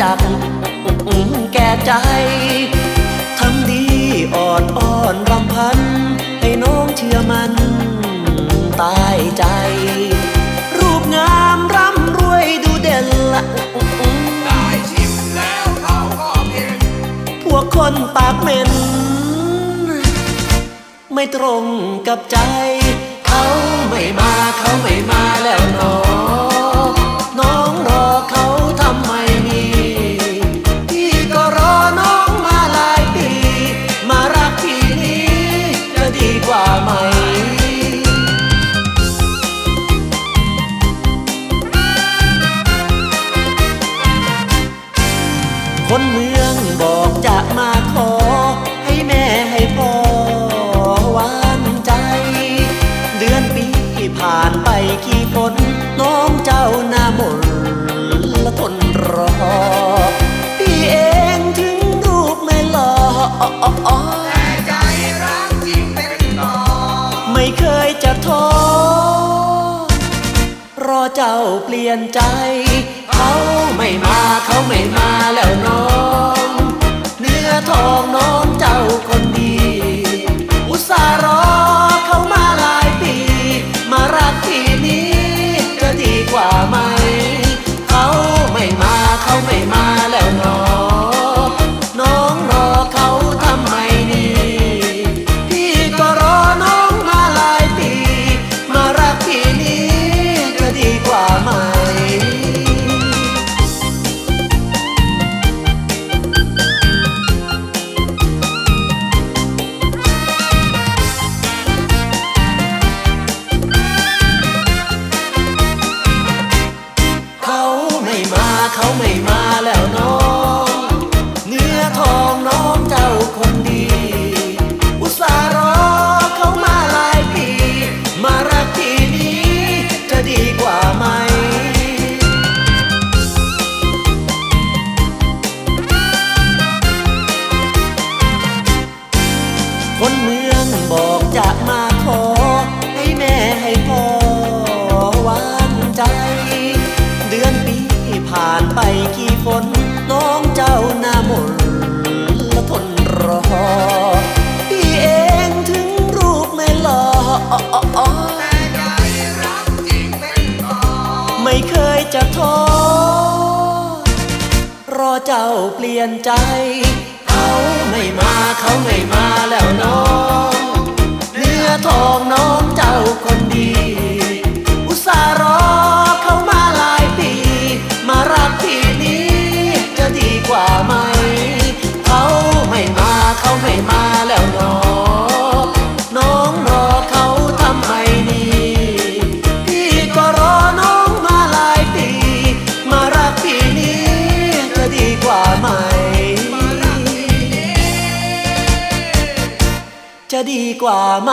จักษ์แก่ใจ ทำดีออดอ้อนรำพัน ให้น้องเชื่อมันตายใจ รูปงามร่ำรวยดูเด่นละได้ชิมแล้วเขาก็เห็นพวกคนปากเหม็น ไม่ตรงกับใจ เขาไม่มาเขาไม่ ท้อรอเจ้าเปลี่ยนใจ เขาไม่มาเขาไม่มา คนเมืองบอกจะมาขอ ให้แม่ให้พ่อหวานใจ เดือนปีผ่านไปกี่ฝนน้องเจ้าหน้ามนละทนรอพี่เองถึงรูปไม่หล่อแต่ใจรักจริงเป็นต่อไม่เคยจะท้อรอเจ้าเปลี่ยนใจเขา ไม่มาเขาไม่มาแล้วน้องเนื้อทองน้องเจ้าคนดี อุตส่าห์รอเขามาหลายปี มารักทีนี้จะดีกว่าไหม เขาไม่มาเขาไม่มาแล้วน้อง จะดีกว่าไหม